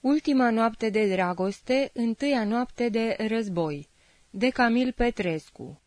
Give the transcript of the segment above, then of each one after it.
Ultima noapte de dragoste, întâia noapte de război. De Camil Petrescu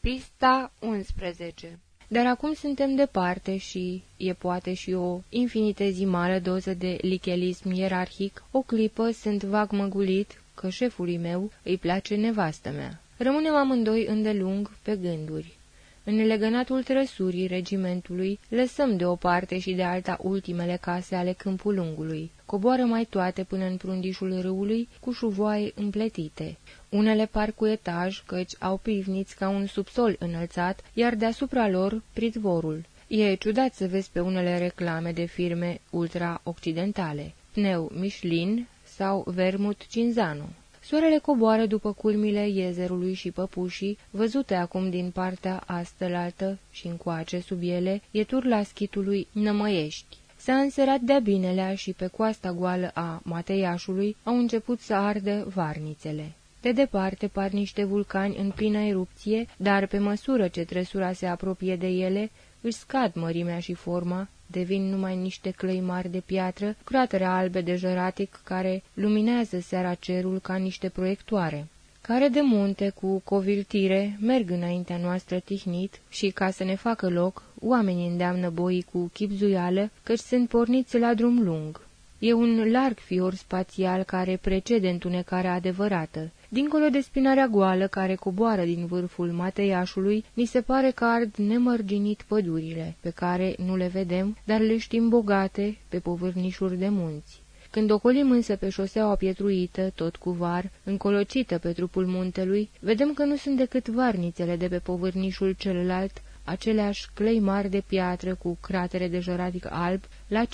Pista 11 Dar acum suntem departe și e poate și o infinitezimală doză de lichelism ierarhic, o clipă sunt vag măgulit că șefului meu îi place nevastă mea. Rămânem amândoi îndelung pe gânduri. În legănatul trăsurii regimentului, lăsăm de o parte și de alta ultimele case ale câmpul lungului. Coboară mai toate până în prundișul râului, cu șuvoaie împletite. Unele par cu etaj, căci au pivniți ca un subsol înălțat, iar deasupra lor pritvorul. E ciudat să vezi pe unele reclame de firme ultra-occidentale, pneu Michelin sau vermut Cinzano. Soarele coboară după culmile iezerului și păpușii, văzute acum din partea astălaltă și încoace sub ele, e turla schitului Nămăiești. S-a înserat de-a binelea și pe coasta goală a Mateiașului au început să ardă varnițele. De departe par niște vulcani în plină erupție, dar pe măsură ce trăsura se apropie de ele, își scad mărimea și forma, devin numai niște clăi mari de piatră, cratere albe de jăratic care luminează seara cerul ca niște proiectoare care de munte cu coviltire merg înaintea noastră tihnit și, ca să ne facă loc, oamenii îndeamnă boii cu chipzuială, căci sunt porniți la drum lung. E un larg fior spațial care precede întunecarea adevărată. Dincolo de spinarea goală care coboară din vârful mateiașului, ni se pare că ard nemărginit pădurile, pe care nu le vedem, dar le știm bogate pe povârnișuri de munți. Când ocolim însă pe șoseaua pietruită, tot cu var, încolocită pe trupul muntelui, vedem că nu sunt decât varnițele de pe povârnișul celălalt, aceleași clei mari de piatră cu cratere de jăratic alb la 50-100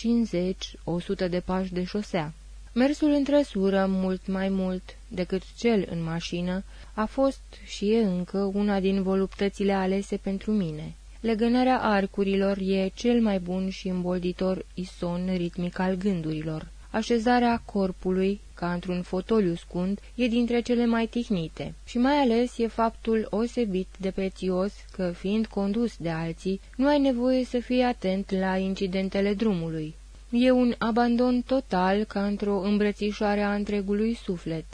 de pași de șosea. Mersul în trăsură, mult mai mult decât cel în mașină, a fost și e încă una din voluptățile alese pentru mine. Legănarea arcurilor e cel mai bun și îmbolditor ison ritmic al gândurilor. Așezarea corpului, ca într-un fotoliu scund, e dintre cele mai tihnite și mai ales e faptul osebit de prețios că, fiind condus de alții, nu ai nevoie să fii atent la incidentele drumului. E un abandon total ca într-o îmbrățișoare a întregului suflet.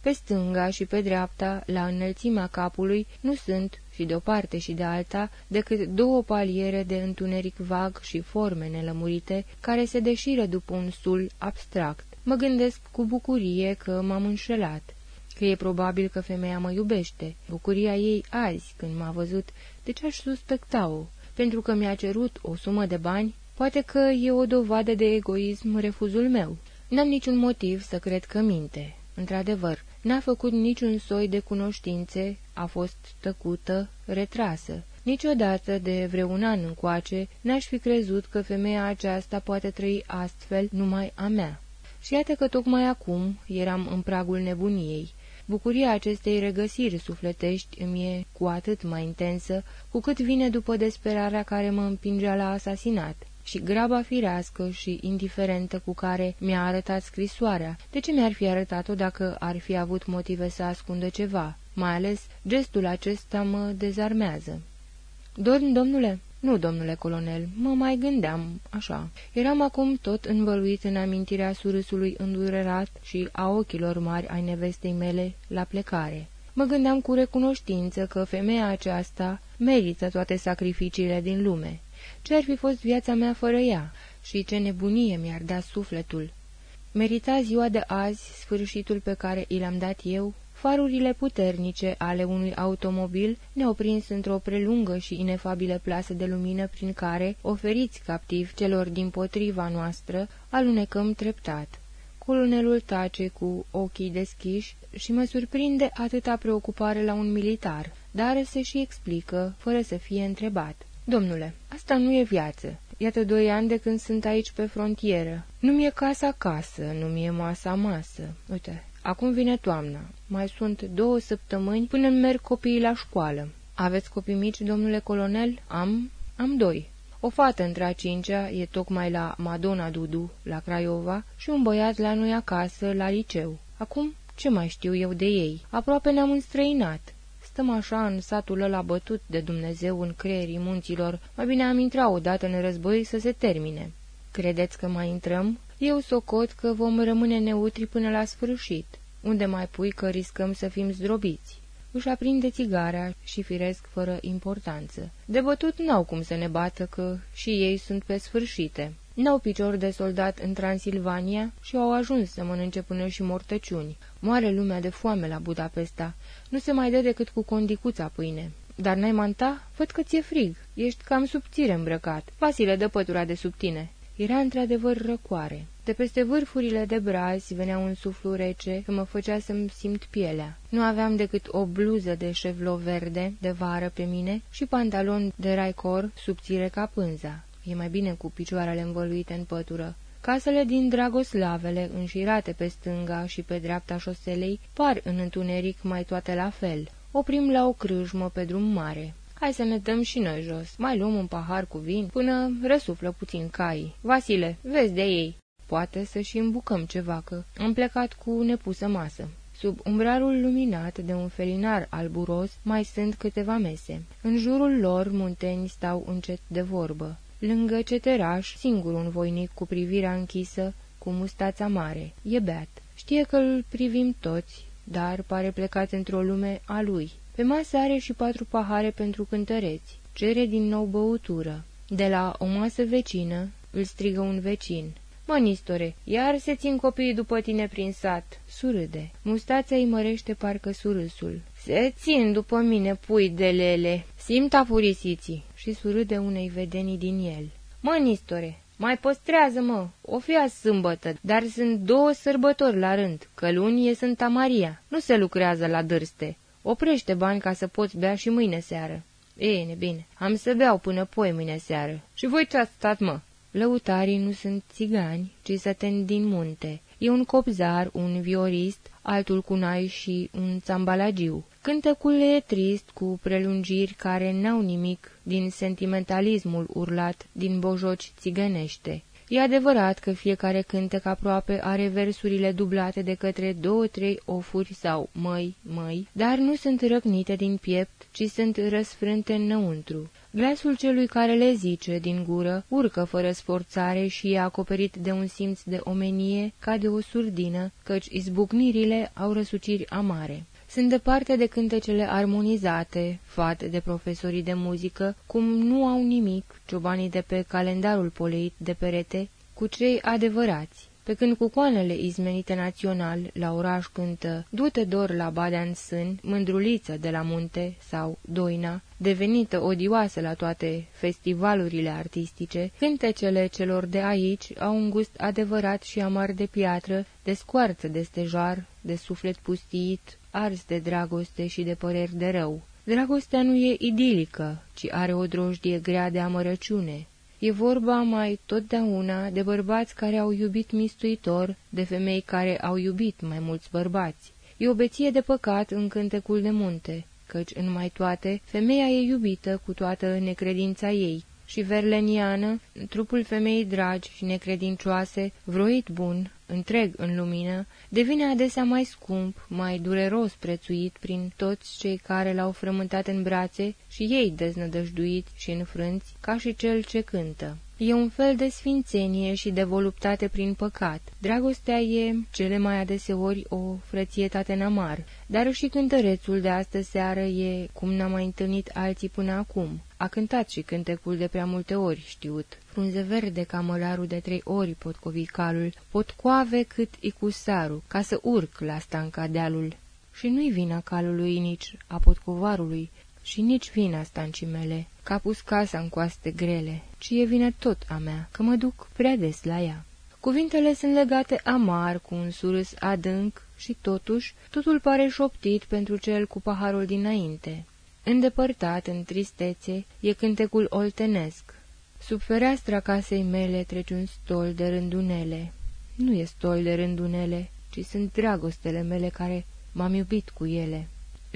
Pe stânga și pe dreapta, la înălțimea capului, nu sunt, și de o parte și de alta, decât două paliere de întuneric vag și forme nelămurite, care se deșiră după un sul abstract. Mă gândesc cu bucurie că m-am înșelat, că e probabil că femeia mă iubește. Bucuria ei azi, când m-a văzut, de ce aș suspecta-o? Pentru că mi-a cerut o sumă de bani? Poate că e o dovadă de egoism refuzul meu. N-am niciun motiv să cred că minte. Într-adevăr, n-a făcut niciun soi de cunoștințe, a fost tăcută, retrasă. Niciodată, de vreun an încoace, n-aș fi crezut că femeia aceasta poate trăi astfel numai a mea. Și iată că tocmai acum eram în pragul nebuniei. Bucuria acestei regăsiri sufletești îmi e cu atât mai intensă, cu cât vine după desperarea care mă împingea la asasinat și graba firească și indiferentă cu care mi-a arătat scrisoarea. De ce mi-ar fi arătat-o dacă ar fi avut motive să ascundă ceva? Mai ales gestul acesta mă dezarmează. Dorm, domnule?" Nu, domnule colonel, mă mai gândeam, așa. Eram acum tot învăluit în amintirea surâsului îndurerat și a ochilor mari ai nevestei mele la plecare. Mă gândeam cu recunoștință că femeia aceasta merită toate sacrificiile din lume. Ce ar fi fost viața mea fără ea și ce nebunie mi-ar da sufletul? Merita ziua de azi sfârșitul pe care i l-am dat eu? Farurile puternice ale unui automobil ne-au prins într-o prelungă și inefabilă plasă de lumină prin care, oferiți captiv celor din potriva noastră, alunecăm treptat. Colonelul tace cu ochii deschiși și mă surprinde atâta preocupare la un militar, dar se și explică, fără să fie întrebat. Domnule, asta nu e viață. Iată doi ani de când sunt aici pe frontieră. Nu mi-e casa casă, nu mi-e masa masă. Uite, acum vine toamna. Mai sunt două săptămâni până merg copiii la școală. Aveți copii mici, domnule colonel? Am, am doi. O fată între a cincea e tocmai la Madonna Dudu, la Craiova, și un băiat la noi acasă, la liceu. Acum, ce mai știu eu de ei? Aproape ne-am înstrăinat. Stăm așa în satul ăla bătut de Dumnezeu în creierii munților, mai bine am intrat odată în război să se termine. Credeți că mai intrăm? Eu socot că vom rămâne neutri până la sfârșit. Unde mai pui că riscăm să fim zdrobiți? Își aprinde țigarea și firesc fără importanță. De bătut n-au cum să ne bată că și ei sunt pe sfârșite. N-au picior de soldat în Transilvania și au ajuns să mănânce până și mortăciuni. Moare lumea de foame la Budapesta. Nu se mai dă decât cu condicuța pâine. Dar n-ai manta? Văd că ți-e frig. Ești cam subțire îmbrăcat. Vasile, dă pătura de sub tine. Era într-adevăr răcoare. De peste vârfurile de brazi venea un suflu rece că mă făcea să-mi simt pielea. Nu aveam decât o bluză de șevlo verde de vară pe mine și pantalon de raicor subțire ca pânza. E mai bine cu picioarele învăluite în pătură. Casele din Dragoslavele, înșirate pe stânga și pe dreapta șoselei, par în întuneric mai toate la fel. Oprim la o crâșmă pe drum mare. Hai să ne dăm și noi jos. Mai luăm un pahar cu vin până răsuflă puțin caii. Vasile, vezi de ei. Poate să și îmbucăm ceva, că am plecat cu nepusă masă. Sub umbrarul luminat de un felinar alburos mai sunt câteva mese. În jurul lor muntenii stau încet de vorbă. Lângă ceteraș, singur un voinic cu privirea închisă, cu mustața mare. E beat. Știe că îl privim toți, dar pare plecat într-o lume a lui. Pe masă are și patru pahare pentru cântăreți. Cere din nou băutură. De la o masă vecină îl strigă un vecin. Mă, Nistore, iar se țin copiii după tine prin sat." Surâde. Mustața îi mărește parcă surâsul. Se țin după mine pui de lele. Simt afurisiții." Și surâde unei vedenii din el. Mă, Nistore, mai păstrează, mă, o fi sâmbătă, dar sunt două sărbători la rând, că luni e Sfânta Maria. Nu se lucrează la dârste. Oprește bani ca să poți bea și mâine seară. E, bine, am să beau până poi mâine seară. Și voi ce-ați stat, mă? Lăutarii nu sunt țigani, ci săteni din munte. E un copzar, un viorist, altul cu nai și un țambalagiu. Cântecul e trist, cu prelungiri care n-au nimic din sentimentalismul urlat din bojoci țigănește. E adevărat că fiecare cântec aproape are versurile dublate de către două-trei ofuri sau măi, măi, dar nu sunt răcnite din piept, ci sunt răsfrânte înăuntru. Glasul celui care le zice din gură urcă fără sforțare și e acoperit de un simț de omenie ca de o surdină, căci izbucnirile au răsuciri amare sunt departe de cântecele armonizate, fate de profesorii de muzică, cum nu au nimic ciobanii de pe calendarul poleit de perete cu cei adevărați. Pe când cu coanele izmenite național la oraș cântă Du-te dor la Badea în sân, mândruliță de la munte sau Doina, devenită odioasă la toate festivalurile artistice, cântecele celor de aici au un gust adevărat și amar de piatră, de scoarță de stejar, de suflet pustit, ars de dragoste și de păreri de rău. Dragostea nu e idilică, ci are o drojdie grea de amărăciune. E vorba mai totdeauna de bărbați care au iubit mistuitor, de femei care au iubit mai mulți bărbați. E o beție de păcat în cântecul de munte, căci în mai toate, femeia e iubită cu toată necredința ei, și verleniană, trupul femeii dragi și necredincioase, vroit bun, întreg în lumină, devine adesea mai scump, mai dureros prețuit prin toți cei care l-au frământat în brațe și ei deznădăjduiți și înfrânți, ca și cel ce cântă. E un fel de sfințenie și de voluptate prin păcat. Dragostea e, cele mai adeseori, o frățietate în amar, dar și cântărețul de astă seară e, cum n-am mai întâlnit alții până acum. A cântat și cântecul de prea multe ori, știut. Frunze verde ca mălarul de trei ori pot covi calul, pot coave cât icusarul, ca să urc la stanca dealul. Și nu-i vina calului nici a potcovarului, și nici vina stancii mele, că a pus casa în coaste grele, ci e vina tot a mea, că mă duc prea des la ea. Cuvintele sunt legate amar cu un surâs adânc și totuși totul pare șoptit pentru cel cu paharul dinainte. Îndepărtat în tristețe e cântecul oltenesc. Sub fereastra casei mele trece un stol de rândunele. Nu e stol de rândunele, ci sunt dragostele mele care m-am iubit cu ele.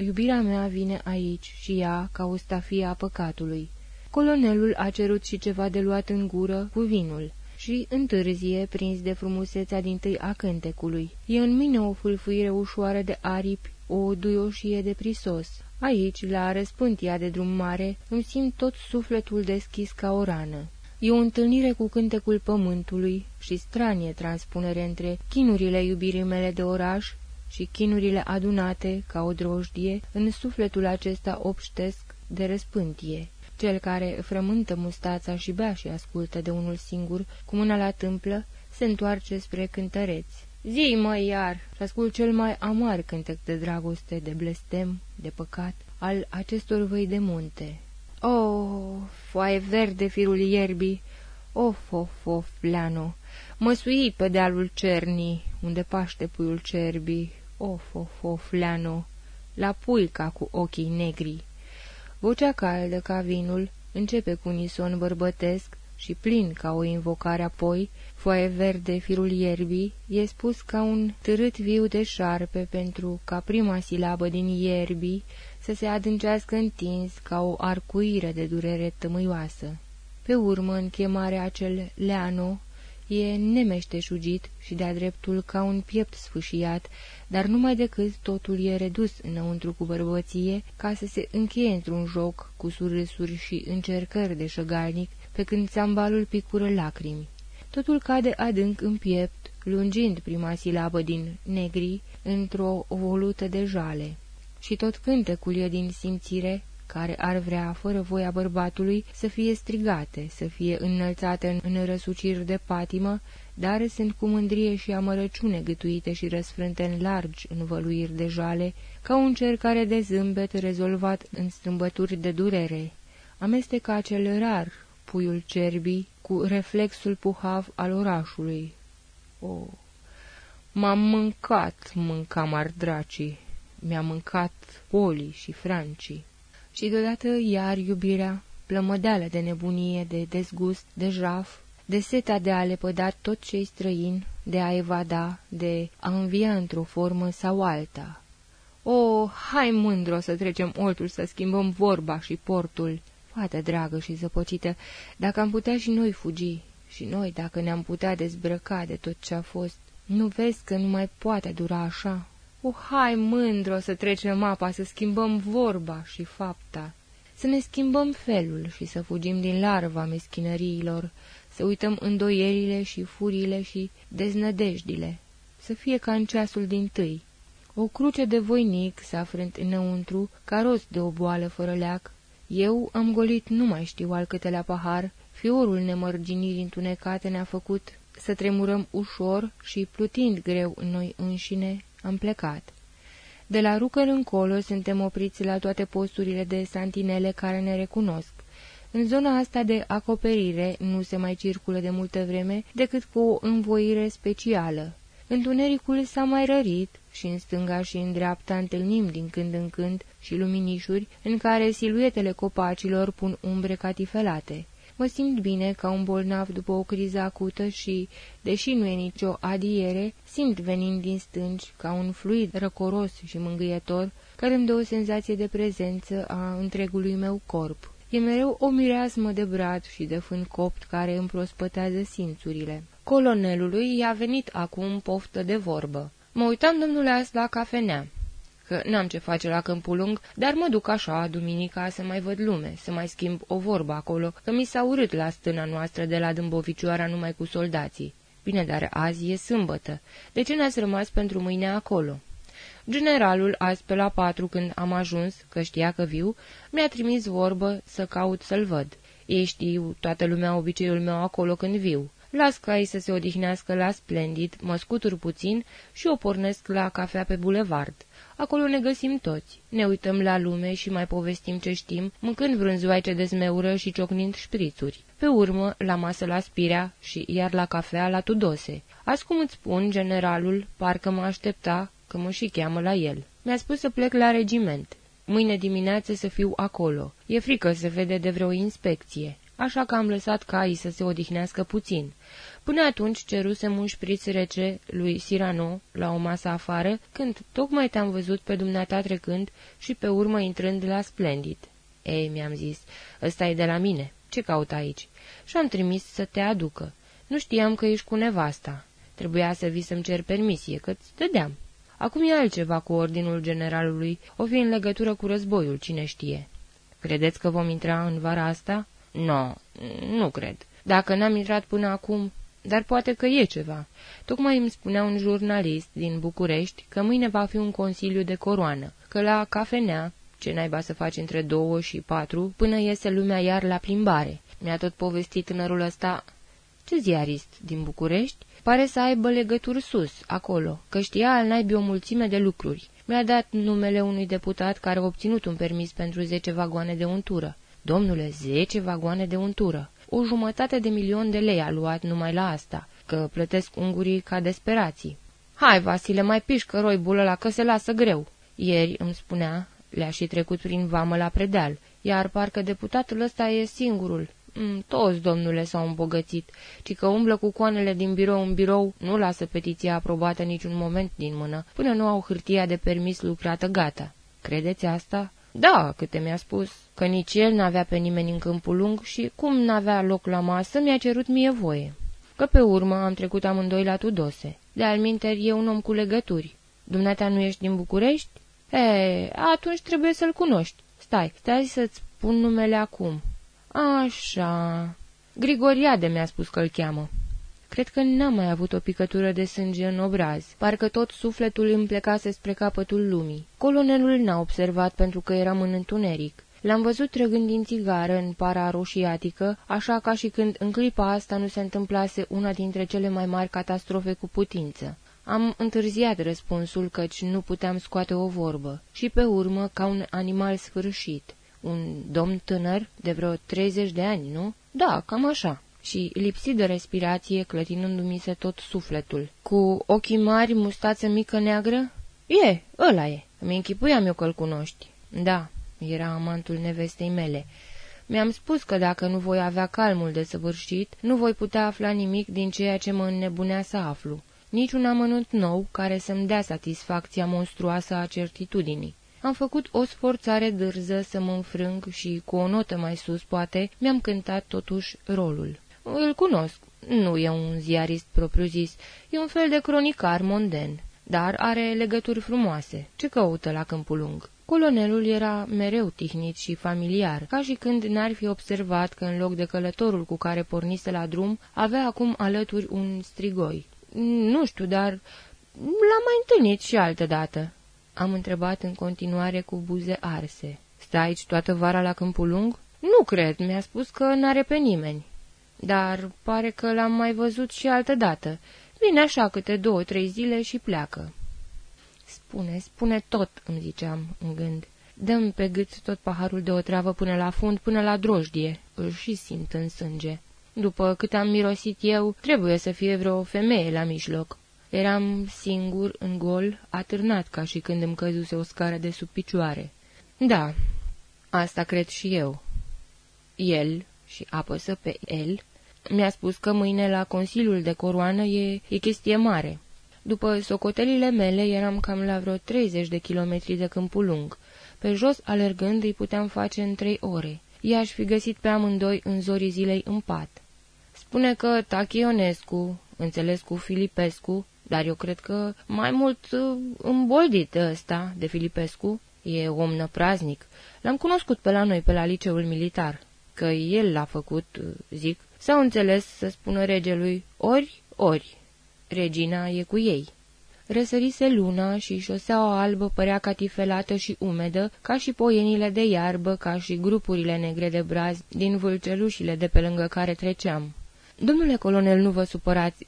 Iubirea mea vine aici și ea ca o stafie a păcatului. Colonelul a cerut și ceva de luat în gură cu vinul și întârzie, prins de frumusețea din tâi a cântecului. E în mine o fulfuire ușoară de aripi, o duioșie de prisos. Aici, la răspântia de drum mare, îmi simt tot sufletul deschis ca o rană. E o întâlnire cu cântecul pământului și stranie transpunere între chinurile iubirii mele de oraș și chinurile adunate, ca o drojdie, în sufletul acesta obștesc de răspântie. Cel care frământă mustața și bea și ascultă de unul singur, cu mâna la tâmplă, se întoarce spre cântăreți. Zi, mă, iar, și ascult cel mai amar cântec de dragoste, de blestem, de păcat, al acestor văi de munte. Oh, foaie verde firul ierbii, of, of, of, leano, măsui pe dealul cernii, unde paște puiul cerbii, of, of, of, leano, la puica cu ochii negri. Vocea caldă ca vinul începe cu unison bărbătesc și plin ca o invocare apoi, foaie verde firul ierbii, e spus ca un târât viu de șarpe pentru ca prima silabă din ierbii să se adâncească întins ca o arcuire de durere tămâioasă. Pe urmă, în chemare acel leano, e nemeșteșugit și de-a dreptul ca un piept sfâșiat, dar numai decât totul e redus înăuntru cu bărbăție, ca să se încheie într-un joc cu surâsuri și încercări de șăgalnic, pe când țambalul picură lacrimi. Totul cade adânc în piept, lungind prima silabă din negri într-o volută de jale. Și tot cântecul e din simțire, care ar vrea, fără voia bărbatului, să fie strigate, să fie înălțate în, în răsuciri de patimă, dar sunt cu mândrie și amărăciune gâtuite și răsfrânte în largi învăluiri de jale, ca un cer care de zâmbet rezolvat în strâmbături de durere. Amestecă acel rar, puiul cerbii, cu reflexul puhav al orașului. O, m-am mâncat, mâncam ardracii, mi-a mâncat Poli și Francii. Și deodată iar iubirea, plămădeală de nebunie, de dezgust, de jaf, de seta de a lepăda tot ce-i străin, de a evada, de a învia într-o formă sau alta. O, hai mândro să trecem oltul, să schimbăm vorba și portul. Poate dragă și zăpăcită, dacă am putea și noi fugi, și noi dacă ne-am putea dezbrăca de tot ce a fost, nu vezi că nu mai poate dura așa? O, hai mândro să trecem apa, să schimbăm vorba și fapta, să ne schimbăm felul și să fugim din larva meschinăriilor, să uităm îndoierile și furile și deznădejdile, să fie ca în ceasul din tâi. O cruce de voinic s-a afrânt înăuntru, ca rost de o boală fără leac. Eu am golit nu mai știu al câtelea pahar, fiorul nemărginirii întunecate ne-a făcut să tremurăm ușor și, plutind greu în noi înșine, am plecat. De la Rucăr încolo suntem opriți la toate posturile de santinele care ne recunosc. În zona asta de acoperire nu se mai circulă de multă vreme decât cu o învoire specială. Întunericul s-a mai rărit și în stânga și în dreapta întâlnim din când în când și luminișuri în care siluetele copacilor pun umbre catifelate. Mă simt bine ca un bolnav după o criză acută și, deși nu e nicio adiere, simt venind din stânci ca un fluid răcoros și mângâietor, care îmi dă o senzație de prezență a întregului meu corp. E mereu o mireasmă de brad și de fân copt care îmi prospătează simțurile. Colonelului i-a venit acum poftă de vorbă. Mă uitam, domnule, la cafenea că n-am ce face la Câmpul Lung, dar mă duc așa, duminica, să mai văd lume, să mai schimb o vorbă acolo, că mi s-a urât la stâna noastră de la Dâmbovicioara numai cu soldații. Bine, dar azi e sâmbătă. De ce n-ați rămas pentru mâine acolo?" Generalul, azi pe la patru, când am ajuns, că știa că viu, mi-a trimis vorbă să caut să-l văd. Ei știu, toată lumea obiceiul meu acolo când viu. Las cai să se odihnească la splendid, mă scutur puțin și o pornesc la cafea pe bulevard. Acolo ne găsim toți. Ne uităm la lume și mai povestim ce știm, mâncând vrânzoaice de zmeură și ciocnind șprițuri. Pe urmă, la masă la Spirea și iar la cafea la Tudose. Azi cum îți spun, generalul, parcă mă aștepta, că mă și cheamă la el. Mi-a spus să plec la regiment. Mâine dimineață să fiu acolo. E frică să vede de vreo inspecție. Așa că am lăsat caii să se odihnească puțin. Până atunci cerusem un șpriț rece lui Sirano la o masă afară, când tocmai te-am văzut pe dumneata trecând și pe urmă intrând la Splendid. Ei, mi-am zis, ăsta e de la mine. Ce caut aici? Și am trimis să te aducă. Nu știam că ești cu nevasta. Trebuia să vii să-mi cer permisie, că-ți dădeam. Acum e altceva cu ordinul generalului, o fi în legătură cu războiul, cine știe. Credeți că vom intra în vara asta? Nu, no, nu cred. Dacă n-am intrat până acum, dar poate că e ceva. Tocmai îmi spunea un jurnalist din București că mâine va fi un consiliu de coroană, că la cafenea, ce naiba să faci între două și patru, până iese lumea iar la plimbare. Mi-a tot povestit tânărul ăsta... Ce ziarist din București? Pare să aibă legături sus, acolo, că știa al naibii o mulțime de lucruri. Mi-a dat numele unui deputat care a obținut un permis pentru zece vagoane de untură. Domnule, zece vagoane de untură. O jumătate de milion de lei a luat numai la asta, că plătesc ungurii ca desperații. Hai, Vasile, mai pișcă roi bulă la că se lasă greu. Ieri îmi spunea, le-a și trecut prin vamă la predeal, iar parcă deputatul ăsta e singurul. Mm, toți, domnule, s-au îmbogățit, ci că umblă cu coanele din birou în birou, nu lasă petiția aprobată niciun moment din mână, până nu au hârtia de permis lucrată gata. Credeți asta? Da, câte mi-a spus, că nici el n-avea pe nimeni în câmpul lung și, cum n-avea loc la masă, mi-a cerut mie voie. Că pe urmă am trecut amândoi la Tudose. De alminter e un om cu legături. Dumneata nu ești din București? E, atunci trebuie să-l cunoști. Stai, stai să-ți spun numele acum. Așa... Grigoriade mi-a spus că-l cheamă. Cred că n-am mai avut o picătură de sânge în obraz, parcă tot sufletul îmi plecase spre capătul lumii. Colonelul n-a observat pentru că eram în întuneric. L-am văzut trăgând din țigară în para roșiatică, așa ca și când în clipa asta nu se întâmplase una dintre cele mai mari catastrofe cu putință. Am întârziat răspunsul căci nu puteam scoate o vorbă și pe urmă, ca un animal sfârșit. Un domn tânăr, de vreo 30 de ani, nu? Da, cam așa. Și lipsit de respirație, clătinându-mi se tot sufletul. Cu ochii mari, mustață mică neagră? E, ăla e. Îmi închipuiam eu că-l cunoști. Da, era amantul nevestei mele. Mi-am spus că dacă nu voi avea calmul de săvârșit, nu voi putea afla nimic din ceea ce mă înnebunea să aflu. Niciun amănunt nou care să-mi dea satisfacția monstruoasă a certitudinii. Am făcut o sforțare dârză să mă înfrâng și, cu o notă mai sus, poate, mi-am cântat totuși rolul. Îl cunosc. Nu e un ziarist propriu-zis, e un fel de cronicar monden, dar are legături frumoase. Ce căută la Câmpul Lung? Colonelul era mereu tihnit și familiar, ca și când n-ar fi observat că în loc de călătorul cu care pornise la drum, avea acum alături un strigoi. Nu știu, dar l-am mai întâlnit și altă dată. Am întrebat în continuare cu buze arse. Stai aici toată vara la Câmpul Lung? Nu cred, mi-a spus că n-are pe nimeni. Dar pare că l-am mai văzut și altă dată. Vine așa câte două-trei zile și pleacă. Spune, spune tot, îmi ziceam în gând. Dăm pe gât tot paharul de o travă până la fund, până la drojdie. Îl și simt în sânge. După cât am mirosit eu, trebuie să fie vreo femeie la mijloc. Eram singur, în gol, atârnat ca și când îmi căzuse o scară de sub picioare. Da, asta cred și eu. El, și apăsă pe el, mi-a spus că mâine la Consiliul de Coroană e, e chestie mare. După socotelile mele eram cam la vreo 30 de kilometri de câmpul lung. Pe jos, alergând, îi puteam face în trei ore. I-aș fi găsit pe amândoi în zorii zilei în pat. Spune că Tachionescu, înțeles cu Filipescu, dar eu cred că mai mult uh, îmboldit ăsta de Filipescu, e om năpraznic. L-am cunoscut pe la noi, pe la liceul militar, că el l-a făcut, uh, zic, S-au înțeles să spună regelui ori, ori. Regina e cu ei. Răsărise luna și șoseaua albă părea catifelată și umedă, ca și poienile de iarbă, ca și grupurile negre de braz din vâlcelușile de pe lângă care treceam. Domnule colonel, nu vă supărați,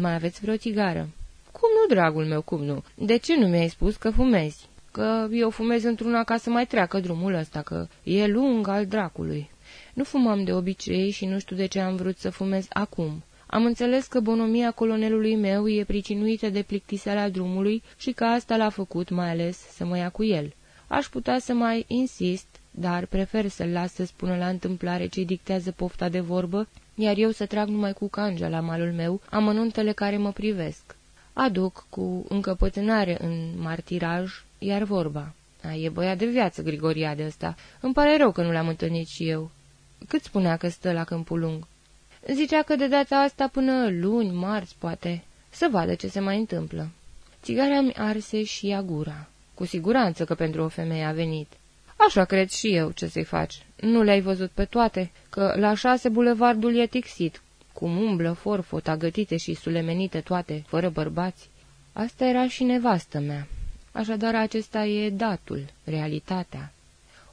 mai aveți vreo țigară?" Cum nu, dragul meu, cum nu? De ce nu mi-ai spus că fumezi?" Că eu fumez într-una ca să mai treacă drumul ăsta, că e lung al dracului." Nu fumam de obicei și nu știu de ce am vrut să fumez acum. Am înțeles că bonomia colonelului meu e pricinuită de plictiseala drumului și că asta l-a făcut mai ales să mă ia cu el. Aș putea să mai insist, dar prefer să-l las să spună la întâmplare ce dictează pofta de vorbă, iar eu să trag numai cu cangea la malul meu amănuntele care mă privesc. Aduc cu încăpățânare în martiraj, iar vorba. A, e băiat de viață, Grigoria de ăsta. Îmi pare rău că nu l-am întâlnit și eu. Cât spunea că stă la câmpul lung? Zicea că de data asta până luni, marți, poate. Să vadă ce se mai întâmplă. Țigara mi arse și ea gura. Cu siguranță că pentru o femeie a venit. Așa cred și eu, ce să-i faci. Nu le-ai văzut pe toate? Că la șase bulevardul e tixit, cum umblă forfot, agătite și sulemenite toate, fără bărbați. Asta era și nevastă mea. Așadar, acesta e datul, realitatea.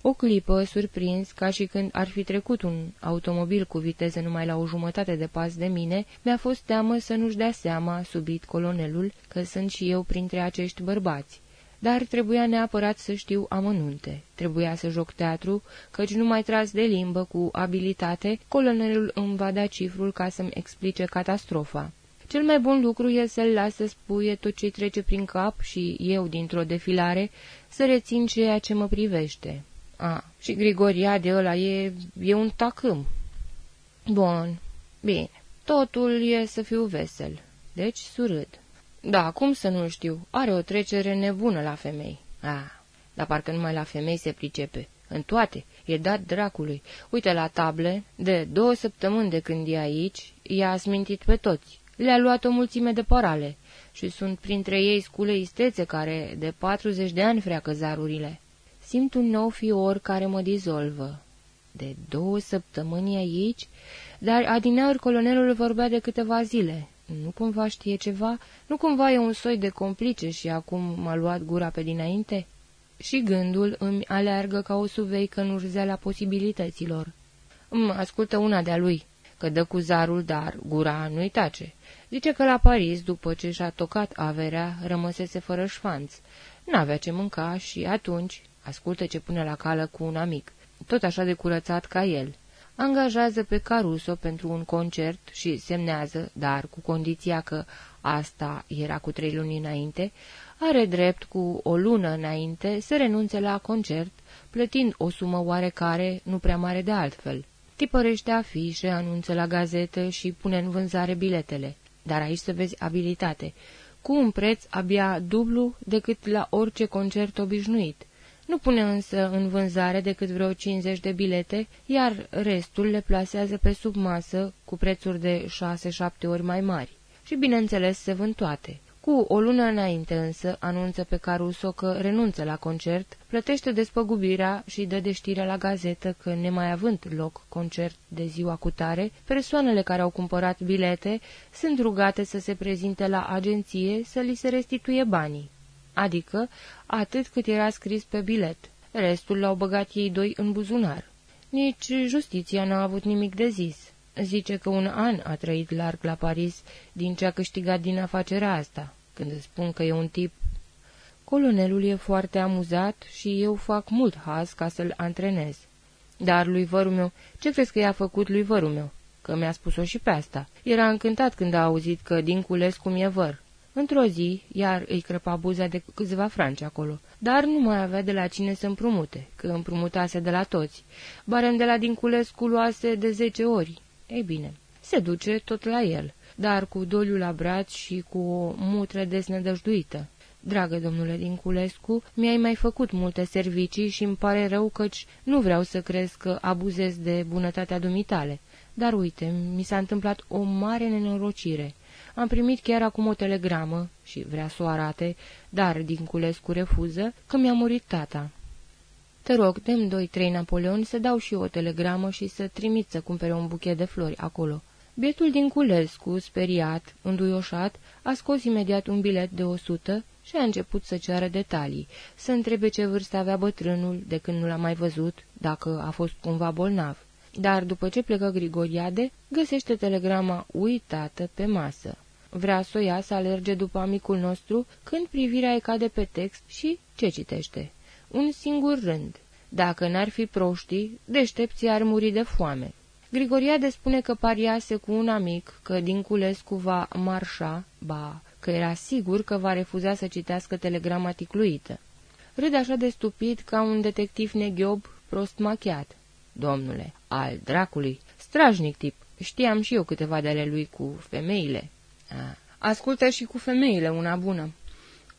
O clipă, surprins, ca și când ar fi trecut un automobil cu viteză numai la o jumătate de pas de mine, mi-a fost teamă să nu-și dea seama, subit colonelul, că sunt și eu printre acești bărbați. Dar trebuia neapărat să știu amănunte. Trebuia să joc teatru, căci nu mai tras de limbă cu abilitate, colonelul îmi va da cifrul ca să-mi explice catastrofa. Cel mai bun lucru e să-l las să spuie tot ce trece prin cap și eu, dintr-o defilare, să rețin ceea ce mă privește. A, și Grigoriade ăla e, e un tacâm. Bun, bine, totul e să fiu vesel, deci surâd. Da, cum să nu știu, are o trecere nebună la femei. A, dar parcă numai la femei se pricepe. În toate, e dat dracului. Uite la table, de două săptămâni de când e aici, i-a smintit pe toți. Le-a luat o mulțime de parale și sunt printre ei scule istețe care de 40 de ani freacă zarurile. Simt un nou fior care mă dizolvă. De două săptămâni aici, dar adineauri colonelul vorbea de câteva zile. Nu cumva știe ceva? Nu cumva e un soi de complice și acum m-a luat gura pe dinainte? Și gândul îmi aleargă ca o suveică în urzeala posibilităților. Mă ascultă una de-a lui, că dă cu zarul, dar gura nu-i tace. Zice că la Paris, după ce și-a tocat averea, rămăsese fără șfanț. N-avea ce mânca și atunci, ascultă ce pune la cală cu un amic, tot așa de curățat ca el. Angajează pe Caruso pentru un concert și semnează, dar cu condiția că asta era cu trei luni înainte, are drept cu o lună înainte să renunțe la concert, plătind o sumă oarecare, nu prea mare de altfel. Tipărește afișe, anunță la gazetă și pune în vânzare biletele. Dar aici să vezi abilitate, cu un preț abia dublu decât la orice concert obișnuit. Nu pune însă în vânzare decât vreo 50 de bilete, iar restul le plasează pe sub masă cu prețuri de 6-7 ori mai mari. Și bineînțeles se vând toate. Cu o lună înainte însă anunță pe Caruso că renunță la concert, plătește despăgubirea și dă de știre la gazetă că, nemai având loc concert de ziua cu tare, persoanele care au cumpărat bilete sunt rugate să se prezinte la agenție să li se restituie banii. Adică atât cât era scris pe bilet. Restul l-au băgat ei doi în buzunar. Nici justiția n-a avut nimic de zis. Zice că un an a trăit larg la Paris din ce a câștigat din afacerea asta. Când îți spun că e un tip... Colonelul e foarte amuzat și eu fac mult haz ca să-l antrenez. Dar lui vărul meu, ce crezi că i-a făcut lui vărul meu? Că mi-a spus-o și pe asta. Era încântat când a auzit că din cum e văr. Într-o zi, iar îi crăpa buza de câțiva franci acolo, dar nu mai avea de la cine să împrumute, că împrumutase de la toți. Barem de la Dinculescu luase de zece ori. Ei bine, se duce tot la el, dar cu doliul la braț și cu o mutră desnădăjduită. Dragă domnule Dinculescu, mi-ai mai făcut multe servicii și îmi pare rău căci nu vreau să crezi că abuzez de bunătatea dumitale. Dar uite, mi s-a întâmplat o mare nenorocire. Am primit chiar acum o telegramă și vrea să o arate, dar Dinculescu refuză că mi-a murit tata. Te rog, dem doi-trei Napoleon să dau și eu o telegramă și să trimit să cumpere un buchet de flori acolo. Bietul Dinculescu, speriat, înduioșat, a scos imediat un bilet de o sută și a început să ceară detalii, să întrebe ce vârstă avea bătrânul, de când nu l-a mai văzut, dacă a fost cumva bolnav. Dar după ce plecă Grigoriade, găsește telegrama uitată pe masă. Vrea să o ia să alerge după amicul nostru, când privirea îi cade pe text și ce citește? Un singur rând. Dacă n-ar fi proștii, deștepții ar muri de foame. Grigoriade spune că pariase cu un amic că Dinculescu va marșa, ba, că era sigur că va refuza să citească telegrama ticluită. Râde așa de stupid ca un detectiv neghiob prost machiat. Domnule, al dracului, strajnic tip, știam și eu câteva de ale lui cu femeile. Ascultă și cu femeile una bună.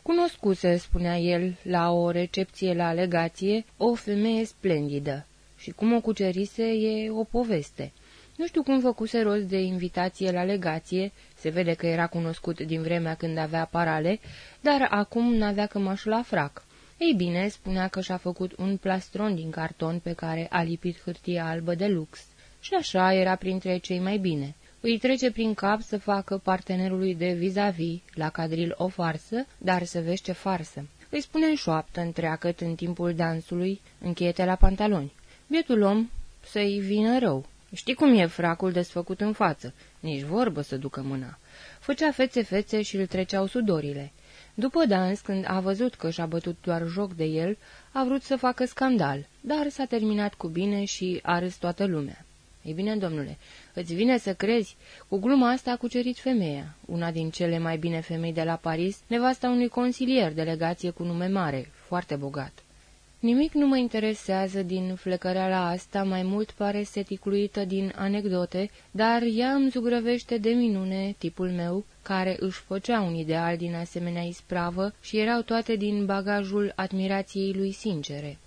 Cunoscuse, spunea el, la o recepție la legație, o femeie splendidă. Și cum o cucerise e o poveste. Nu știu cum făcuse rost de invitație la legație, se vede că era cunoscut din vremea când avea parale, dar acum n-avea cămașul la frac. Ei bine, spunea că și-a făcut un plastron din carton pe care a lipit hârtie albă de lux. Și așa era printre cei mai bine. Îi trece prin cap să facă partenerului de vis-a-vis -vis, la cadril o farsă, dar să vezi ce farsă. Îi spune în șoaptă întreagăt în timpul dansului, încheiete la pantaloni. Bietul om să-i vină rău. Știi cum e fracul desfăcut în față? Nici vorbă să ducă mâna. Făcea fețe-fețe și îl treceau sudorile. După dans, când a văzut că și-a bătut doar joc de el, a vrut să facă scandal, dar s-a terminat cu bine și a râs toată lumea. Ei bine, domnule, îți vine să crezi? Cu gluma asta a cucerit femeia, una din cele mai bine femei de la Paris, nevasta unui consilier delegație cu nume mare, foarte bogat. Nimic nu mă interesează din flecăreala asta, mai mult pare seticluită din anecdote, dar ea îmi zugrăvește de minune tipul meu, care își făcea un ideal din asemenea ispravă și erau toate din bagajul admirației lui sincere.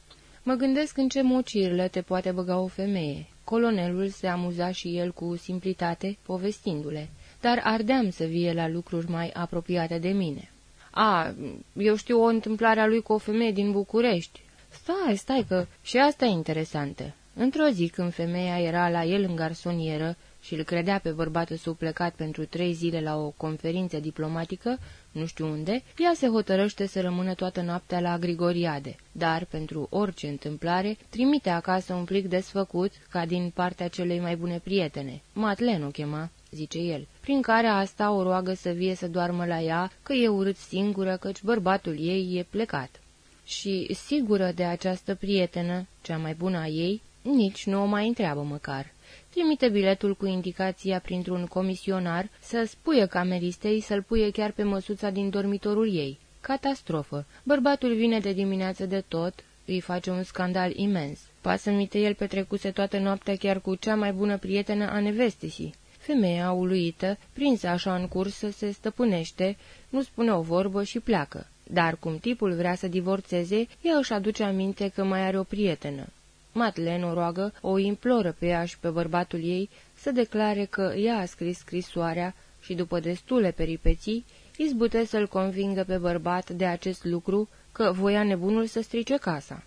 Mă gândesc în ce mocirlă te poate băga o femeie. Colonelul se amuza și el cu simplitate, povestindu-le, dar ardeam să vie la lucruri mai apropiate de mine. A, eu știu o întâmplare a lui cu o femeie din București, Stai, stai, că și asta e interesantă. Într-o zi, când femeia era la el în garsonieră și îl credea pe bărbatul său plecat pentru trei zile la o conferință diplomatică, nu știu unde, ea se hotărăște să rămână toată noaptea la Grigoriade, dar, pentru orice întâmplare, trimite acasă un plic desfăcut ca din partea celei mai bune prietene. Matlen o chema, zice el, prin care asta o roagă să vie să doarmă la ea, că e urât singură, căci bărbatul ei e plecat și, sigură de această prietenă, cea mai bună a ei, nici nu o mai întreabă măcar. Trimite biletul cu indicația printr-un comisionar să spuie cameristei să-l puie chiar pe măsuța din dormitorul ei. Catastrofă. Bărbatul vine de dimineață de tot, îi face un scandal imens. Pasă-mite el petrecuse toată noaptea chiar cu cea mai bună prietenă a nevestesii. Femeia, uluită, prinsă așa în cursă, se stăpânește, nu spune o vorbă și pleacă. Dar cum tipul vrea să divorțeze, ea își aduce aminte că mai are o prietenă. Matlen o roagă, o imploră pe ea și pe bărbatul ei să declare că ea a scris scrisoarea și după destule peripeții, izbute să-l convingă pe bărbat de acest lucru că voia nebunul să strice casa.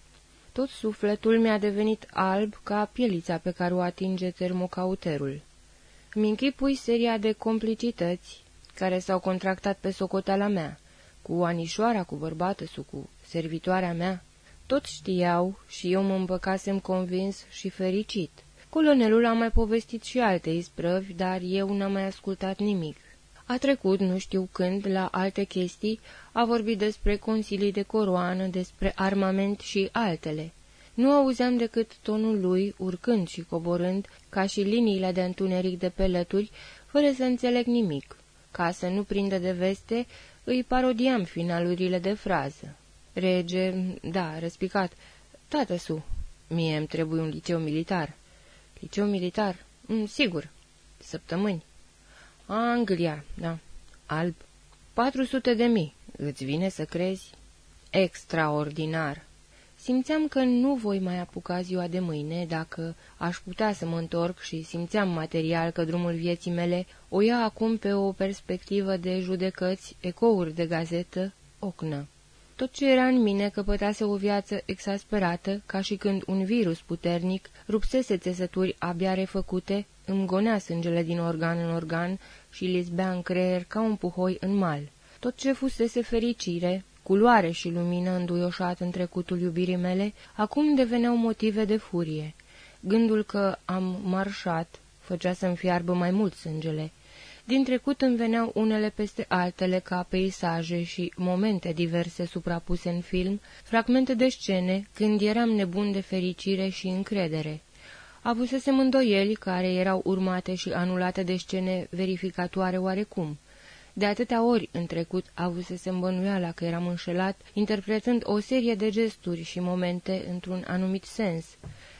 Tot sufletul mi-a devenit alb ca pielița pe care o atinge termocauterul. Mi închipui seria de complicități care s-au contractat pe socoteala mea cu anișoara, cu bărbată cu servitoarea mea. Tot știau și eu mă împăcasem convins și fericit. Colonelul a mai povestit și alte isprăvi, dar eu n-am mai ascultat nimic. A trecut, nu știu când, la alte chestii, a vorbit despre consilii de coroană, despre armament și altele. Nu auzeam decât tonul lui, urcând și coborând, ca și liniile de întuneric de pe lături, fără să înțeleg nimic. Ca să nu prindă de veste, îi parodiam finalurile de frază. Rege, da, răspicat, tată su, mie îmi trebuie un liceu militar. Liceu militar? Mm, sigur. Săptămâni. Anglia, da. Alb. 400 de mii. Îți vine să crezi? Extraordinar. Simțeam că nu voi mai apuca ziua de mâine dacă aș putea să mă întorc și simțeam material că drumul vieții mele o ia acum pe o perspectivă de judecăți, ecouri de gazetă, ocnă. Tot ce era în mine căpătase o viață exasperată, ca și când un virus puternic rupsese țesături abia refăcute, îmi gonea sângele din organ în organ și lizbea în creier ca un puhoi în mal. Tot ce fusese fericire, culoare și lumină înduioșat în trecutul iubirii mele, acum deveneau motive de furie. Gândul că am marșat făcea să-mi fiarbă mai mult sângele. Din trecut îmi veneau unele peste altele ca peisaje și momente diverse suprapuse în film, fragmente de scene, când eram nebun de fericire și încredere. Avusesem îndoieli care erau urmate și anulate de scene verificatoare oarecum. De atâtea ori în trecut avusesem bănuiala că eram înșelat, interpretând o serie de gesturi și momente într-un anumit sens.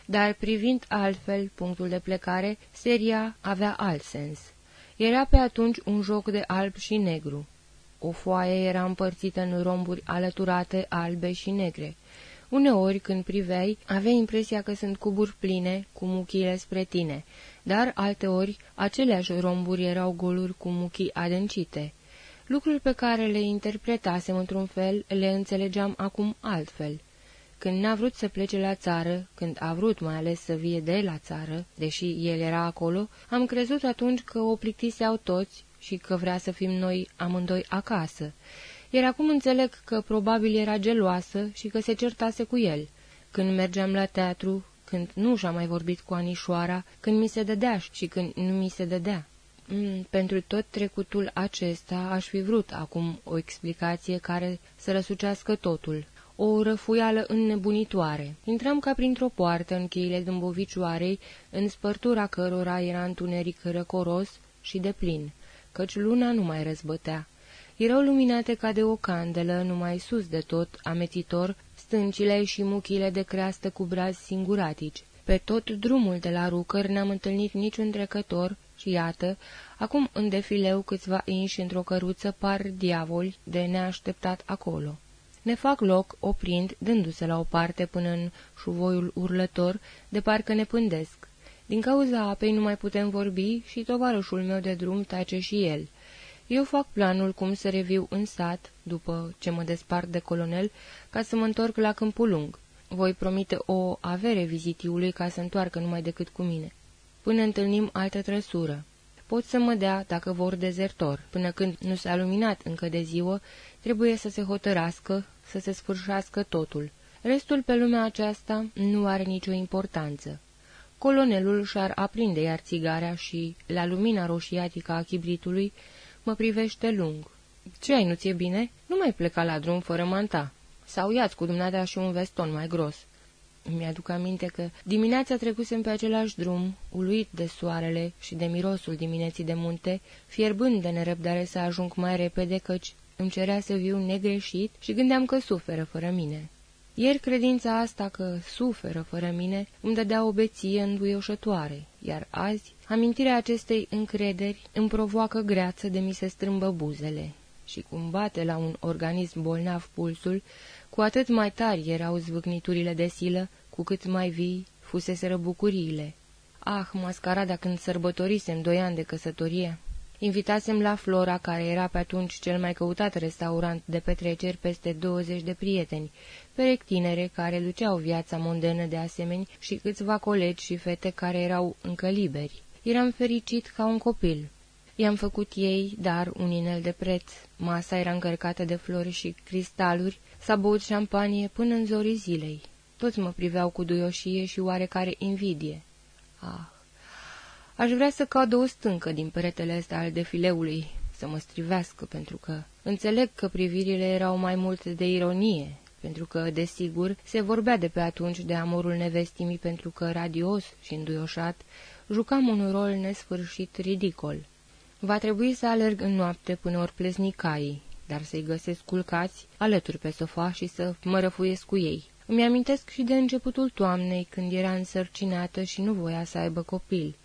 Dar privind altfel punctul de plecare, seria avea alt sens. Era pe atunci un joc de alb și negru. O foaie era împărțită în romburi alăturate albe și negre. Uneori, când priveai, aveai impresia că sunt cuburi pline, cu muchile spre tine, dar alteori aceleași romburi erau goluri cu muchii adâncite. Lucruri pe care le interpretasem într-un fel, le înțelegeam acum altfel. Când n-a vrut să plece la țară, când a vrut mai ales să vie de la țară, deși el era acolo, am crezut atunci că o plictiseau toți și că vrea să fim noi amândoi acasă. Iar acum înțeleg că probabil era geloasă și că se certase cu el. Când mergeam la teatru, când nu și-a mai vorbit cu Anișoara, când mi se dădea și când nu mi se dădea. Mm, pentru tot trecutul acesta aș fi vrut acum o explicație care să răsucească totul. O răfuială înnebunitoare. Intram ca printr-o poartă în cheile dâmbovicioarei, în spărtura cărora era întuneric răcoros și de plin, căci luna nu mai răzbătea. Erau luminate ca de o candelă, numai sus de tot, ametitor, stâncile și muchile de creastă cu brazi singuratici. Pe tot drumul de la Rucăr n-am întâlnit niciun trecător și iată, acum în defileu câțiva inși într-o căruță par diavoli de neașteptat acolo. Ne fac loc, oprind, dându-se la o parte până în șuvoiul urlător, de parcă ne pândesc. Din cauza apei nu mai putem vorbi și tovarășul meu de drum tace și el. Eu fac planul cum să reviu în sat, după ce mă despart de colonel, ca să mă întorc la câmpul lung. Voi promite o avere vizitiului ca să întoarcă numai decât cu mine. Până întâlnim altă trăsură. Pot să mă dea dacă vor dezertor. Până când nu s-a luminat încă de ziua, trebuie să se hotărască, să se sfârșească totul. Restul pe lumea aceasta nu are nicio importanță. Colonelul și-ar aprinde iar țigarea și, la lumina roșiatică a chibritului, mă privește lung. Ce ai, nu ți-e bine? Nu mai pleca la drum fără manta. Sau iați cu dumneata și un veston mai gros. Mi-aduc aminte că dimineața trecusem pe același drum, uluit de soarele și de mirosul dimineții de munte, fierbând de nerăbdare să ajung mai repede, căci îmi cerea să viu negreșit și gândeam că suferă fără mine. Ieri credința asta că suferă fără mine îmi dădea o beție înduioșătoare, iar azi amintirea acestei încrederi îmi provoacă greață de mi se strâmbă buzele. Și cum bate la un organism bolnav pulsul, cu atât mai tari erau zvâcniturile de silă, cu cât mai vii fuseseră bucuriile. Ah, mascarada când sărbătorisem doi ani de căsătorie! Invitasem la Flora, care era pe atunci cel mai căutat restaurant de petreceri, peste 20 de prieteni, perechi tinere care duceau viața mondenă de asemenea și câțiva colegi și fete care erau încă liberi. Eram fericit ca un copil. I-am făcut ei, dar un inel de preț. Masa era încărcată de flori și cristaluri, s-a băut șampanie până în zorii zilei. Toți mă priveau cu duioșie și oarecare invidie. Ah, Aș vrea să cadă o stâncă din peretele ăsta al defileului, să mă strivească, pentru că înțeleg că privirile erau mai mult de ironie, pentru că, desigur, se vorbea de pe atunci de amorul nevestimii pentru că, radios și înduioșat, jucam un rol nesfârșit ridicol. Va trebui să alerg în noapte până ori plezni caii, dar să-i găsesc culcați alături pe sofa și să mă răfuiesc cu ei. Îmi amintesc și de începutul toamnei, când era însărcinată și nu voia să aibă copil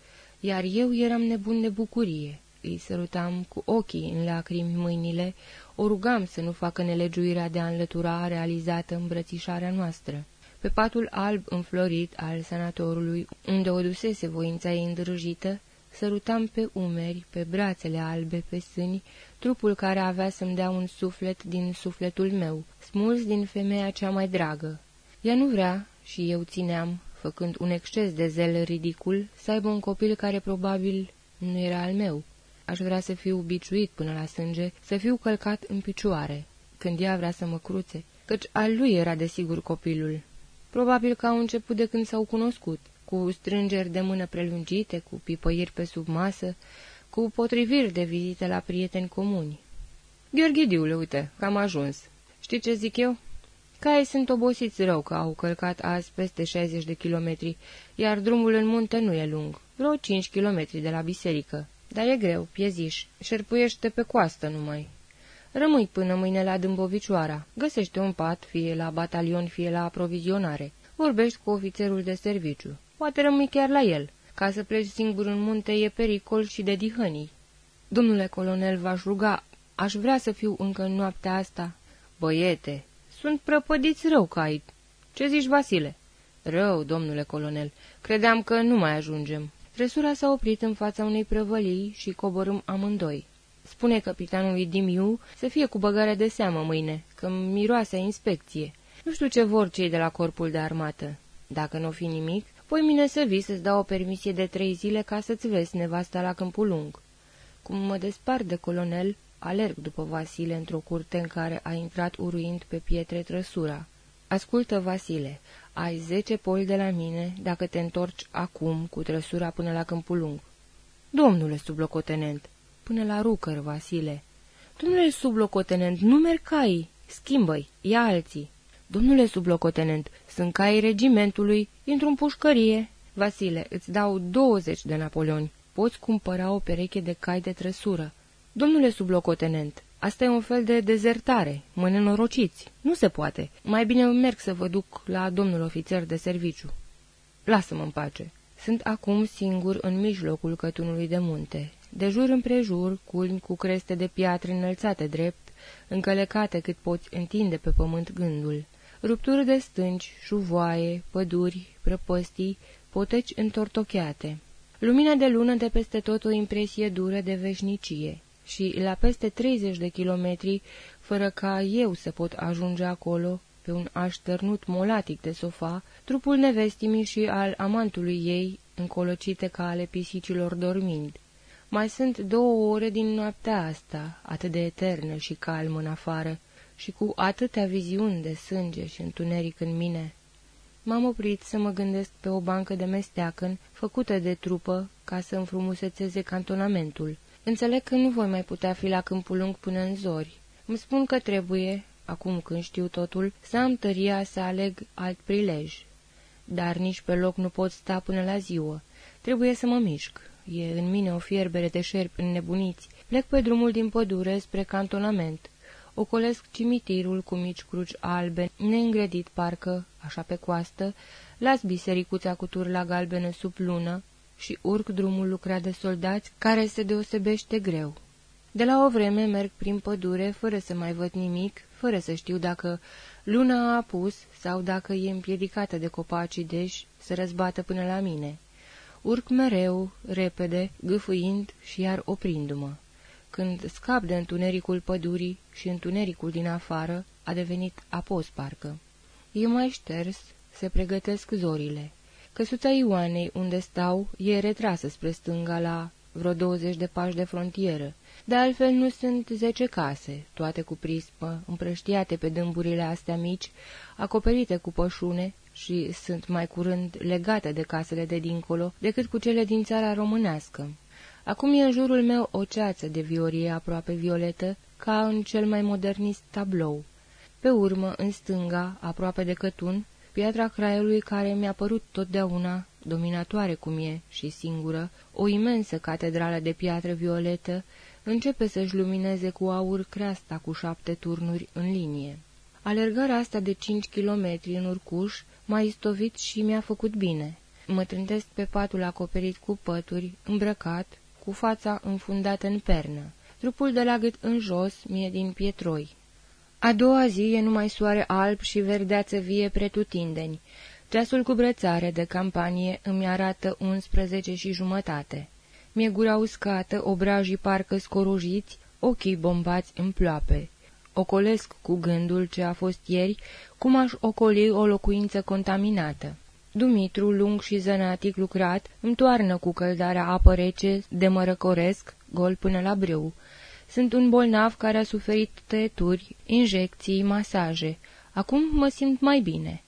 iar eu eram nebun de bucurie. Îi sărutam cu ochii în lacrimi mâinile, o rugam să nu facă nelegiuirea de a înlătura realizată îmbrățișarea noastră. Pe patul alb înflorit al sanatorului, unde o dusese voința ei îndrăjită, sărutam pe umeri, pe brațele albe, pe sâni, trupul care avea să-mi dea un suflet din sufletul meu, smuls din femeia cea mai dragă. Ea nu vrea, și eu țineam, făcând un exces de zel ridicul, să aibă un copil care probabil nu era al meu. Aș vrea să fiu biciuit până la sânge, să fiu călcat în picioare, când ea vrea să mă cruțe, căci al lui era desigur copilul. Probabil că au început de când s-au cunoscut, cu strângeri de mână prelungite, cu pipăiri pe sub masă, cu potriviri de vizite la prieteni comuni. Gheorghidiule, uite, cam ajuns. Știi ce zic eu? Caii sunt obosiți rău că au călcat azi peste 60 de kilometri, iar drumul în munte nu e lung, vreo 5 kilometri de la biserică. Dar e greu, pieziș, șerpuiește pe coastă numai. Rămâi până mâine la Dâmbovicioara, găsește un pat, fie la batalion, fie la aprovizionare. Vorbești cu ofițerul de serviciu, poate rămâi chiar la el. Ca să pleci singur în munte e pericol și de dihănii. Domnule colonel, v-aș ruga, aș vrea să fiu încă în noaptea asta. Băiete, sunt prăpădiți rău ca aici. Ce zici, Vasile?" Rău, domnule colonel. Credeam că nu mai ajungem." Tresura s-a oprit în fața unei prăvălii și coborâm amândoi. Spune capitanului Dimiu să fie cu băgare de seamă mâine, că miroase inspecție. Nu știu ce vor cei de la corpul de armată. Dacă nu o fi nimic, poi mine să vii să-ți dau o permisie de trei zile ca să-ți vezi nevasta la Câmpul Lung. Cum mă despart de colonel, alerg după Vasile într-o curte în care a intrat uruind pe pietre trăsura. Ascultă, Vasile, ai zece poli de la mine dacă te întorci acum cu trăsura până la Câmpul Lung. Domnule sublocotenent, până la Rucăr, Vasile. Domnule sublocotenent, nu merg cai, schimbă-i, ia alții. Domnule sublocotenent, sunt cai regimentului, intru în pușcărie. Vasile, îți dau douăzeci de napoleoni. Poți cumpăra o pereche de cai de trăsură. Domnule sublocotenent, asta e un fel de dezertare, mă nenorociți. Nu se poate. Mai bine merg să vă duc la domnul ofițer de serviciu. Lasă-mă în pace. Sunt acum singur în mijlocul cătunului de munte. De jur împrejur, culmi cu creste de piatră înălțate drept, încălecate cât poți întinde pe pământ gândul. Rupturi de stânci, șuvoaie, păduri, prăpăstii, poteci întortocheate. Lumina de lună de peste tot o impresie dură de veșnicie și la peste 30 de kilometri, fără ca eu să pot ajunge acolo, pe un așternut molatic de sofa, trupul nevestimii și al amantului ei, încolocite ca ale pisicilor dormind. Mai sunt două ore din noaptea asta, atât de eternă și calmă în afară, și cu atâtea viziuni de sânge și întuneric în mine. M-am oprit să mă gândesc pe o bancă de mesteacăn, făcută de trupă, ca să înfrumusețeze cantonamentul. Înțeleg că nu voi mai putea fi la câmpul lung până în zori. Îmi spun că trebuie, acum când știu totul, să am tăria să aleg alt prilej. Dar nici pe loc nu pot sta până la ziua. Trebuie să mă mișc. E în mine o fierbere de șerpi înnebuniți. Plec pe drumul din pădure spre cantonament. Ocolesc cimitirul cu mici cruci albe, neîngrădit parcă, așa pe coastă, las bisericuța cu turla galbenă sub lună și urc drumul lucrat de soldați care se deosebește greu. De la o vreme merg prin pădure fără să mai văd nimic, fără să știu dacă luna a apus sau dacă e împiedicată de copacii deși să răzbată până la mine. Urc mereu, repede, gâfâind și iar oprindu-mă. Când scap de întunericul pădurii și întunericul din afară, a devenit apos parcă. E mai șters, se pregătesc zorile. Căsuța Ioanei, unde stau, e retrasă spre stânga la vreo douăzeci de pași de frontieră. De altfel nu sunt zece case, toate cu prispă, împrăștiate pe dâmburile astea mici, acoperite cu pășune și sunt mai curând legate de casele de dincolo decât cu cele din țara românească. Acum e în jurul meu o ceață de viorie aproape violetă, ca în cel mai modernist tablou. Pe urmă, în stânga, aproape de cătun, piatra craiului care mi-a părut totdeauna, dominatoare cum e și singură, o imensă catedrală de piatră violetă, începe să-și lumineze cu aur creasta cu șapte turnuri în linie. Alergarea asta de cinci kilometri în urcuș m-a istovit și mi-a făcut bine. Mă trântesc pe patul acoperit cu pături, îmbrăcat, cu fața înfundată în pernă. Trupul de la gât în jos mie din pietroi. A doua zi e numai soare alb și verdeață vie pretutindeni. Ceasul cu brățare de campanie îmi arată 11 și jumătate. Mi-e gura uscată, obrajii parcă scorujiți, ochii bombați în ploape. Ocolesc cu gândul ce a fost ieri, cum aș ocoli o locuință contaminată. Dumitru, lung și zănatic lucrat, îmi toarnă cu căldarea apă rece, de mărăcoresc, gol până la brâu. Sunt un bolnav care a suferit tăieturi, injecții, masaje. Acum mă simt mai bine.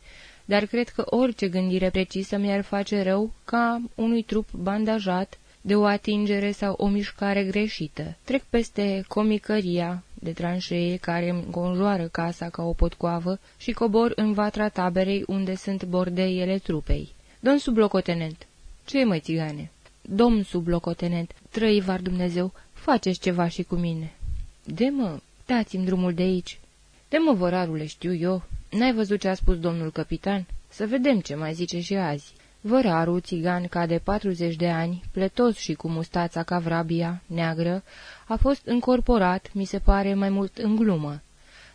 Dar cred că orice gândire precisă mi-ar face rău ca unui trup bandajat de o atingere sau o mișcare greșită. Trec peste comicăria de tranșee care îmi conjoară casa ca o potcoavă și cobor în vatra taberei unde sunt bordeiele trupei. Domn sublocotenent. Ce mă, țigane? Domn sublocotenent, trăi var Dumnezeu, faceți ceva și cu mine. De mă, dați-mi drumul de aici. De mă, vorarule, știu eu. N-ai văzut ce a spus domnul capitan? Să vedem ce mai zice și azi. Văraru, țigan ca de 40 de ani, pletos și cu mustața ca vrabia, neagră, a fost încorporat, mi se pare, mai mult în glumă.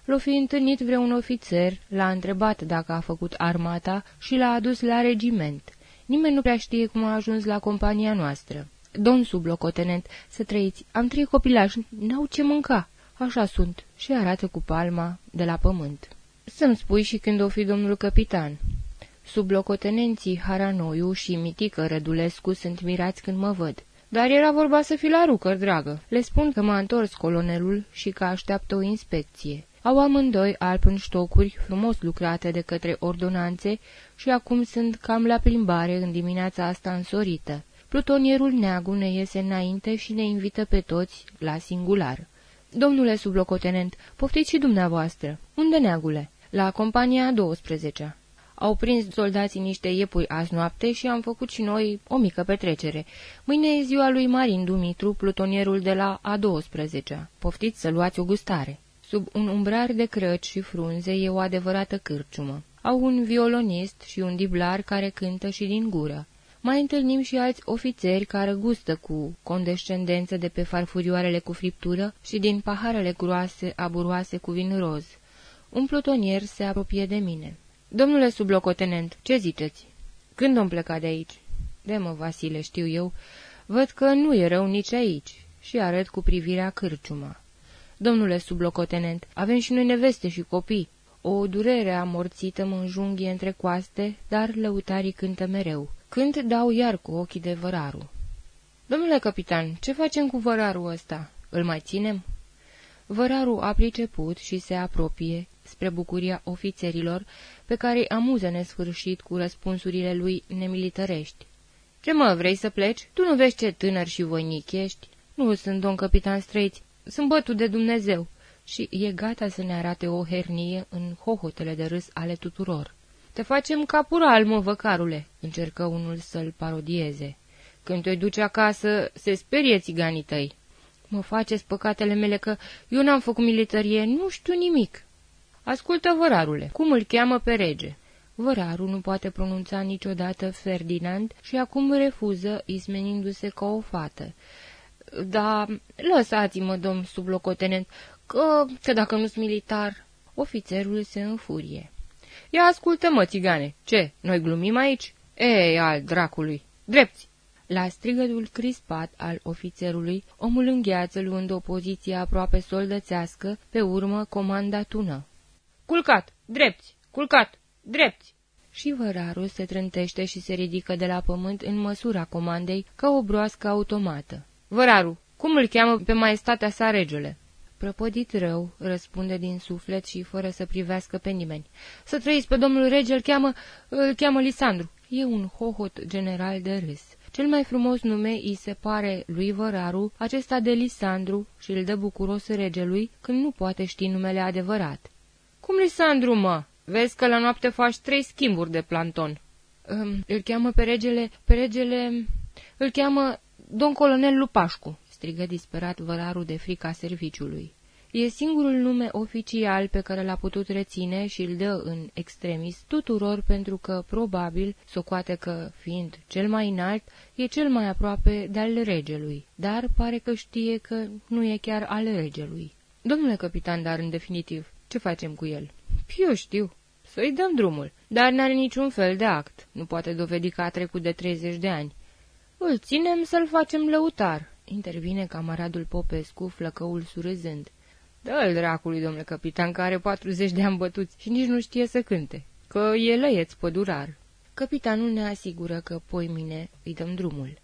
L-o fi întâlnit vreun ofițer, l-a întrebat dacă a făcut armata și l-a adus la regiment. Nimeni nu prea știe cum a ajuns la compania noastră. Domn sublocotenent, să trăiți, am trei copilași, n-au ce mânca. Așa sunt, și arată cu palma de la pământ. Să-mi spui și când o fi domnul capitan. Sublocotenenții Haranoiu și Mitică Rădulescu sunt mirați când mă văd. Dar era vorba să fi la rucăr, dragă. Le spun că m-a întors colonelul și că așteaptă o inspecție. Au amândoi alb în ștocuri, frumos lucrate de către ordonanțe și acum sunt cam la plimbare în dimineața asta însorită. Plutonierul Neagu ne iese înainte și ne invită pe toți la singular. Domnule sublocotenent, poftiți și dumneavoastră. Unde Neagule? La compania a 12 -a. Au prins soldații niște iepuri azi noapte și am făcut și noi o mică petrecere. Mâine e ziua lui Marin Dumitru, plutonierul de la a 12 -a. Poftiți să luați o gustare. Sub un umbrar de crăci și frunze e o adevărată cârciumă. Au un violonist și un diblar care cântă și din gură. Mai întâlnim și alți ofițeri care gustă cu condescendență de pe farfurioarele cu friptură și din paharele groase aburoase cu vin roz. Un plutonier se apropie de mine. Domnule sublocotenent, ce ziceți? Când om pleca de aici? De mă, Vasile, știu eu. Văd că nu e rău nici aici. Și arăt cu privirea cârciuma. Domnule sublocotenent, avem și noi neveste și copii. O durere amorțită mă înjunghie între coaste, dar lăutarii cântă mereu. Când dau iar cu ochii de văraru. Domnule capitan, ce facem cu vărarul ăsta? Îl mai ținem? Vărarul a priceput și se apropie, spre bucuria ofițerilor, pe care îi amuză nesfârșit cu răspunsurile lui nemilitărești. Ce mă, vrei să pleci? Tu nu vezi ce tânăr și voinic ești? Nu sunt domn capitan străiți, sunt bătut de Dumnezeu. Și e gata să ne arate o hernie în hohotele de râs ale tuturor. Te facem capural, mă, văcarule, încercă unul să-l parodieze. Când te duci acasă, se sperie țiganii tăi. Mă faceți păcatele mele că eu n-am făcut militarie, nu știu nimic. Ascultă, vărarule, cum îl cheamă pe rege? Vărarul nu poate pronunța niciodată Ferdinand și acum refuză, ismenindu-se ca o fată. Da, lăsați-mă, domn sublocotenent, că, că dacă nu sunt militar... Ofițerul se înfurie. Ia ascultă-mă, țigane, ce, noi glumim aici? Ei, al dracului, drepți! La strigătul crispat al ofițerului, omul îngheață luând o poziție aproape soldățească, pe urmă comanda tună. Culcat! Drepți! Culcat! Drepți! Și vărarul se trântește și se ridică de la pământ în măsura comandei ca o broască automată. Văraru, cum îl cheamă pe maestatea sa regele? Prăpădit rău, răspunde din suflet și fără să privească pe nimeni. Să trăiți pe domnul rege, îl cheamă, îl cheamă Lisandru. E un hohot general de râs. Cel mai frumos nume îi se pare lui Văraru, acesta de Lisandru, și îl dă bucuros regelui când nu poate ști numele adevărat. Cum Lisandru, mă? Vezi că la noapte faci trei schimburi de planton." Um, îl cheamă pe regele, pe regele... Îl cheamă domn colonel Lupașcu," strigă disperat vărarul de frica serviciului. E singurul nume oficial pe care l-a putut reține și îl dă în extremis tuturor pentru că, probabil, socoate că, fiind cel mai înalt, e cel mai aproape de-al regelui, dar pare că știe că nu e chiar al regelui. Domnule capitan, dar în definitiv, ce facem cu el? Eu știu. Să-i dăm drumul. Dar n-are niciun fel de act. Nu poate dovedi că a trecut de 30 de ani. Îl ținem să-l facem lăutar, intervine camaradul Popescu, flăcăul surâzând. Dă-l dracului, domnule capitan, care are 40 de ani bătuți și nici nu știe să cânte, că e lăieț pădurar. Capitanul ne asigură că poimine îi dăm drumul.